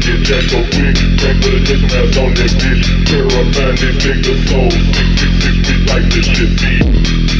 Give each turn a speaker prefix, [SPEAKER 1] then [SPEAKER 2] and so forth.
[SPEAKER 1] get that so quick. Crank with a dick mask on that bitch. Terrifying, they think the soul Six, six, six, six, like this shit beat